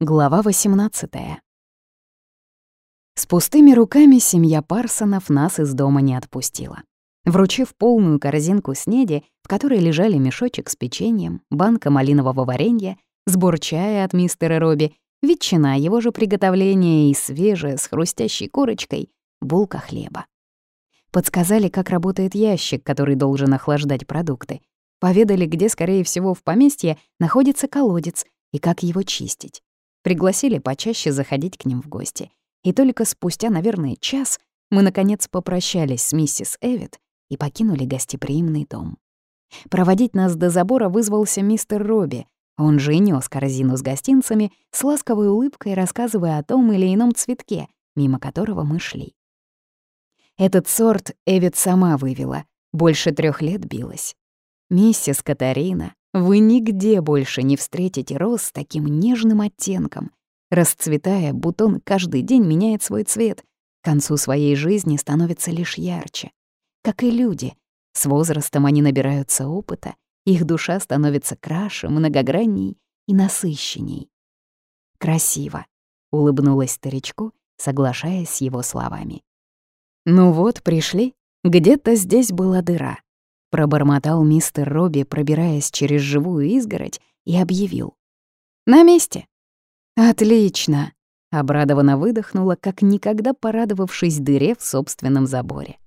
Глава 18 С пустыми руками семья Парсонов нас из дома не отпустила. Вручив полную корзинку снеди, в которой лежали мешочек с печеньем, банка малинового варенья, сбор чая от мистера Робби, ветчина его же приготовления и свежая с хрустящей корочкой булка хлеба. Подсказали, как работает ящик, который должен охлаждать продукты. Поведали, где, скорее всего, в поместье находится колодец и как его чистить пригласили почаще заходить к ним в гости. И только спустя, наверное, час мы, наконец, попрощались с миссис Эвит и покинули гостеприимный дом. Проводить нас до забора вызвался мистер Робби. Он же и нёс корзину с гостинцами, с ласковой улыбкой рассказывая о том или ином цветке, мимо которого мы шли. Этот сорт Эвит сама вывела, больше трех лет билась. Миссис Катарина, вы нигде больше не встретите роз с таким нежным оттенком. Расцветая, бутон каждый день меняет свой цвет. К концу своей жизни становится лишь ярче. Как и люди. С возрастом они набираются опыта, их душа становится краше, многогранней и насыщенней. «Красиво», — улыбнулась старичку, соглашаясь с его словами. «Ну вот, пришли. Где-то здесь была дыра. Пробормотал мистер Робби, пробираясь через живую изгородь, и объявил. «На месте!» «Отлично!» — обрадованно выдохнула, как никогда порадовавшись дыре в собственном заборе.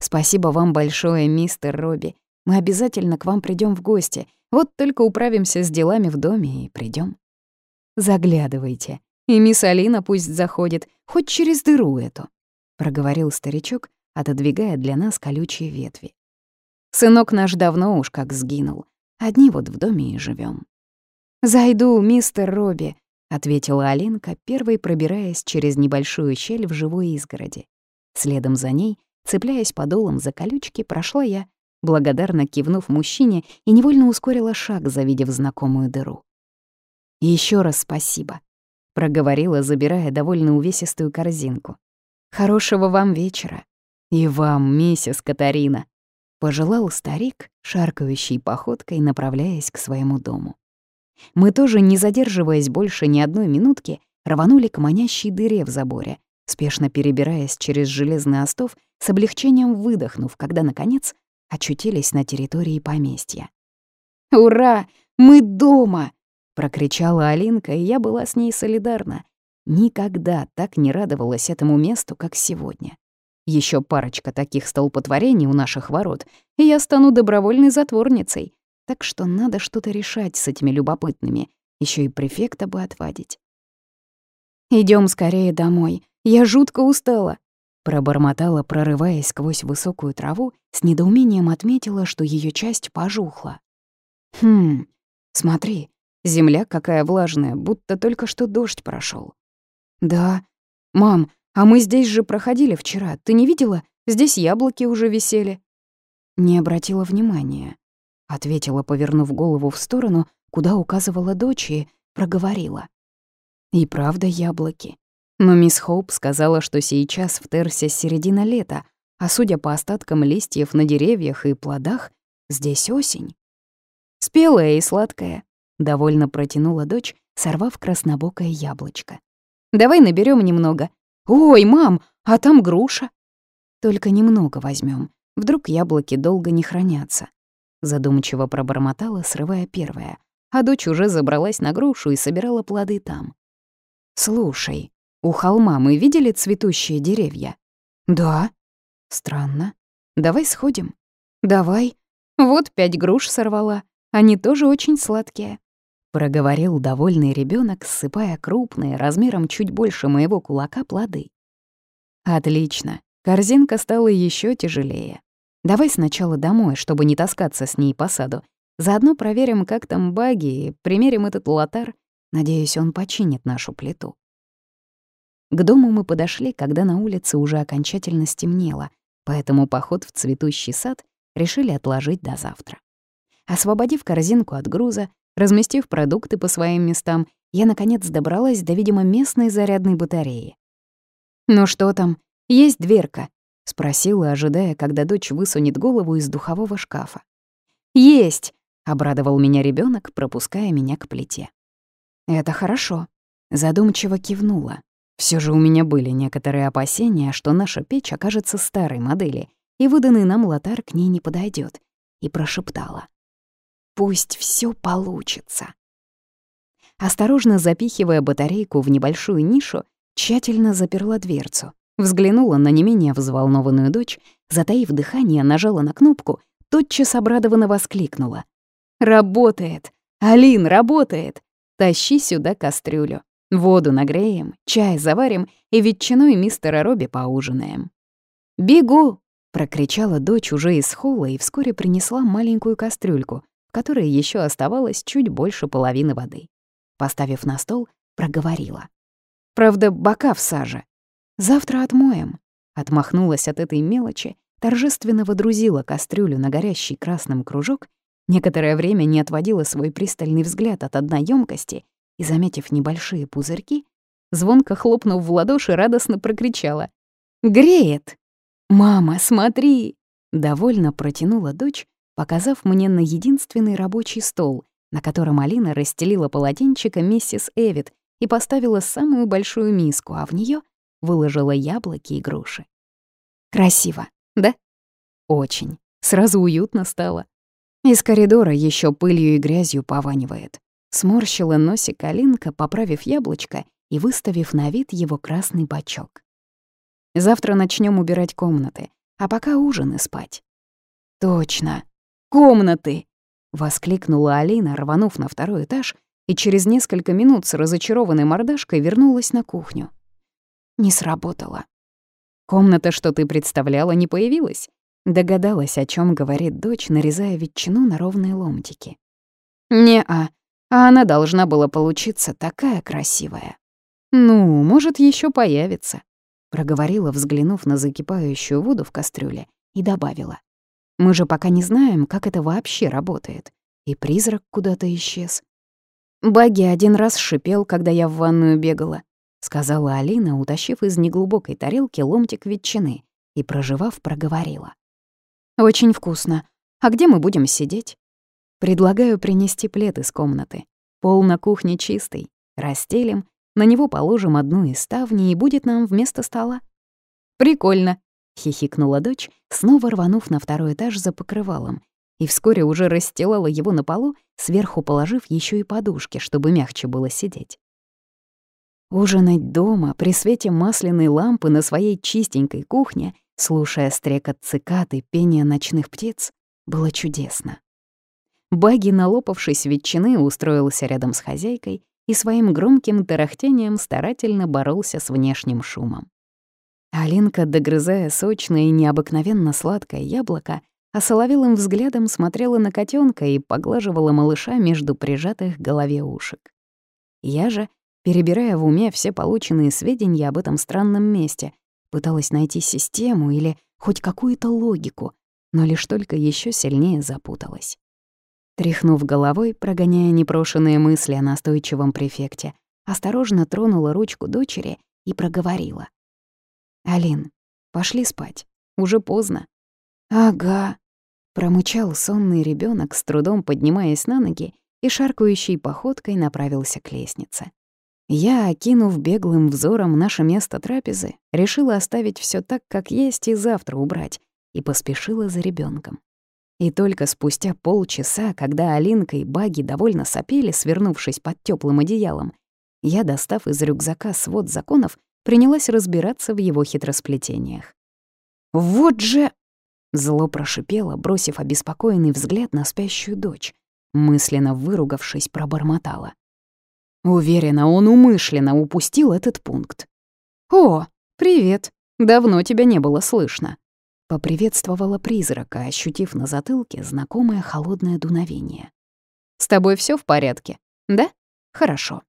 «Спасибо вам большое, мистер Робби. Мы обязательно к вам придем в гости. Вот только управимся с делами в доме и придем. «Заглядывайте. И мисс Алина пусть заходит, хоть через дыру эту», — проговорил старичок, отодвигая для нас колючие ветви. Сынок наш давно уж как сгинул. Одни вот в доме и живем. «Зайду, мистер Робби», — ответила Алинка, первой пробираясь через небольшую щель в живой изгороди. Следом за ней, цепляясь подолом за колючки, прошла я, благодарно кивнув мужчине и невольно ускорила шаг, завидев знакомую дыру. Еще раз спасибо», — проговорила, забирая довольно увесистую корзинку. «Хорошего вам вечера. И вам, миссис Катарина», Пожелал старик, шаркающей походкой, направляясь к своему дому. Мы тоже, не задерживаясь больше ни одной минутки, рванули к манящей дыре в заборе, спешно перебираясь через железный остов, с облегчением выдохнув, когда, наконец, очутились на территории поместья. «Ура! Мы дома!» — прокричала Алинка, и я была с ней солидарна. Никогда так не радовалась этому месту, как сегодня. Еще парочка таких столпотворений у наших ворот, и я стану добровольной затворницей. Так что надо что-то решать с этими любопытными, еще и префекта бы отвадить. Идем скорее домой, я жутко устала», — пробормотала, прорываясь сквозь высокую траву, с недоумением отметила, что ее часть пожухла. «Хм, смотри, земля какая влажная, будто только что дождь прошел. «Да, мам, а мы здесь же проходили вчера. Ты не видела? Здесь яблоки уже висели». Не обратила внимания. Ответила, повернув голову в сторону, куда указывала дочь, и проговорила. И правда яблоки. Но мисс Хоуп сказала, что сейчас в Терсе середина лета, а судя по остаткам листьев на деревьях и плодах, здесь осень. Спелая и сладкая, довольно протянула дочь, сорвав краснобокое яблочко. «Давай наберем немного, «Ой, мам, а там груша!» «Только немного возьмем. Вдруг яблоки долго не хранятся». Задумчиво пробормотала, срывая первое, а дочь уже забралась на грушу и собирала плоды там. «Слушай, у холма мы видели цветущие деревья?» «Да». «Странно. Давай сходим». «Давай. Вот пять груш сорвала. Они тоже очень сладкие». — проговорил довольный ребенок, ссыпая крупные, размером чуть больше моего кулака, плоды. «Отлично. Корзинка стала еще тяжелее. Давай сначала домой, чтобы не таскаться с ней по саду. Заодно проверим, как там баги, и примерим этот лотар. Надеюсь, он починит нашу плиту». К дому мы подошли, когда на улице уже окончательно стемнело, поэтому поход в цветущий сад решили отложить до завтра. Освободив корзинку от груза, Разместив продукты по своим местам, я, наконец, добралась до, видимо, местной зарядной батареи. «Ну что там? Есть дверка?» — спросила, ожидая, когда дочь высунет голову из духового шкафа. «Есть!» — обрадовал меня ребенок, пропуская меня к плите. «Это хорошо. Задумчиво кивнула. Все же у меня были некоторые опасения, что наша печь окажется старой модели, и выданный нам лотар к ней не подойдет, и прошептала. «Пусть все получится». Осторожно запихивая батарейку в небольшую нишу, тщательно заперла дверцу, взглянула на не менее взволнованную дочь, затаив дыхание, нажала на кнопку, тотчас обрадованно воскликнула. «Работает! Алин, работает! Тащи сюда кастрюлю. Воду нагреем, чай заварим и ветчиной мистера Робби поужинаем». «Бегу!» — прокричала дочь уже из холла и вскоре принесла маленькую кастрюльку, в которой еще оставалось чуть больше половины воды. Поставив на стол, проговорила. «Правда, бока в саже. Завтра отмоем». Отмахнулась от этой мелочи, торжественно водрузила кастрюлю на горящий красным кружок, некоторое время не отводила свой пристальный взгляд от одной ёмкости и, заметив небольшие пузырьки, звонко хлопнув в ладоши, радостно прокричала. «Греет!» «Мама, смотри!» — довольно протянула дочь, показав мне на единственный рабочий стол, на котором Алина расстелила полотенчика миссис Эвит и поставила самую большую миску, а в нее выложила яблоки и груши. Красиво, да? Очень. Сразу уютно стало. Из коридора еще пылью и грязью пованивает. Сморщила носик Алинка, поправив яблочко и выставив на вид его красный бачок. Завтра начнем убирать комнаты, а пока ужин и спать. Точно. Комнаты! Воскликнула Алина, рванув на второй этаж, и через несколько минут с разочарованной мордашкой вернулась на кухню. Не сработало. Комната, что ты представляла, не появилась. Догадалась, о чем говорит дочь, нарезая ветчину на ровные ломтики. «Не-а, а она должна была получиться такая красивая». «Ну, может, еще появится», — проговорила, взглянув на закипающую воду в кастрюле, и добавила. Мы же пока не знаем, как это вообще работает. И призрак куда-то исчез. Баги один раз шипел, когда я в ванную бегала, сказала Алина, утащив из неглубокой тарелки ломтик ветчины и, проживав, проговорила. «Очень вкусно. А где мы будем сидеть?» «Предлагаю принести плед из комнаты. Пол на кухне чистый. Расстелим, на него положим одну из ставней, и будет нам вместо стола». «Прикольно», хихикнула дочь, снова рванув на второй этаж за покрывалом, и вскоре уже расстилала его на полу, сверху положив еще и подушки, чтобы мягче было сидеть. Ужинать дома при свете масляной лампы на своей чистенькой кухне, слушая стрекот цикад и пение ночных птиц, было чудесно. Баги, налопавшись ветчины, устроился рядом с хозяйкой и своим громким тарахтением старательно боролся с внешним шумом. Алинка, догрызая сочное и необыкновенно сладкое яблоко, осоловелым взглядом смотрела на котенка и поглаживала малыша между прижатых голове ушек. Я же, перебирая в уме все полученные сведения об этом странном месте, пыталась найти систему или хоть какую-то логику, но лишь только еще сильнее запуталась. Тряхнув головой, прогоняя непрошенные мысли о настойчивом префекте, осторожно тронула ручку дочери и проговорила. «Алин, пошли спать. Уже поздно». «Ага», — промычал сонный ребенок, с трудом поднимаясь на ноги и шаркающей походкой направился к лестнице. Я, окинув беглым взором наше место трапезы, решила оставить все так, как есть, и завтра убрать, и поспешила за ребенком. И только спустя полчаса, когда Алинка и Баги довольно сопели, свернувшись под теплым одеялом, я, достав из рюкзака свод законов, принялась разбираться в его хитросплетениях. «Вот же!» — зло прошипело, бросив обеспокоенный взгляд на спящую дочь. Мысленно выругавшись, пробормотала. Уверена, он умышленно упустил этот пункт. «О, привет! Давно тебя не было слышно!» Поприветствовала призрака, ощутив на затылке знакомое холодное дуновение. «С тобой все в порядке? Да? Хорошо.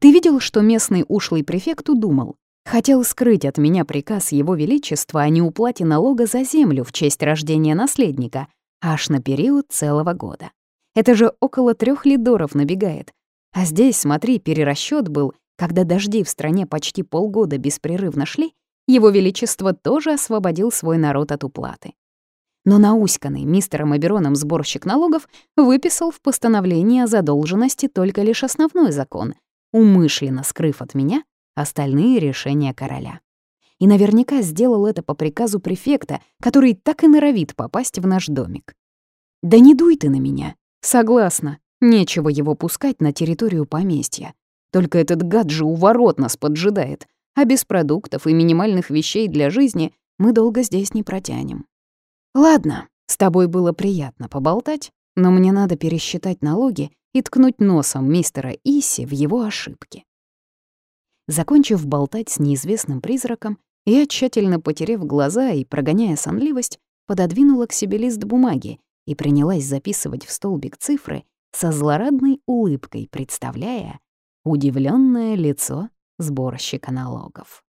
Ты видел, что местный ушлый префект удумал? Хотел скрыть от меня приказ Его Величества о неуплате налога за землю в честь рождения наследника аж на период целого года. Это же около трех лидоров набегает. А здесь, смотри, перерасчет был, когда дожди в стране почти полгода беспрерывно шли, Его Величество тоже освободил свой народ от уплаты. Но науськанный мистером Абероном сборщик налогов выписал в постановлении о задолженности только лишь основной закон — умышленно скрыв от меня остальные решения короля. И наверняка сделал это по приказу префекта, который так и норовит попасть в наш домик. «Да не дуй ты на меня!» «Согласна, нечего его пускать на территорию поместья. Только этот гад же у ворот нас поджидает, а без продуктов и минимальных вещей для жизни мы долго здесь не протянем. Ладно, с тобой было приятно поболтать, но мне надо пересчитать налоги и ткнуть носом мистера Иси в его ошибки. Закончив болтать с неизвестным призраком, я, тщательно потерев глаза и прогоняя сонливость, пододвинула к себе лист бумаги и принялась записывать в столбик цифры со злорадной улыбкой, представляя удивленное лицо сборщика налогов.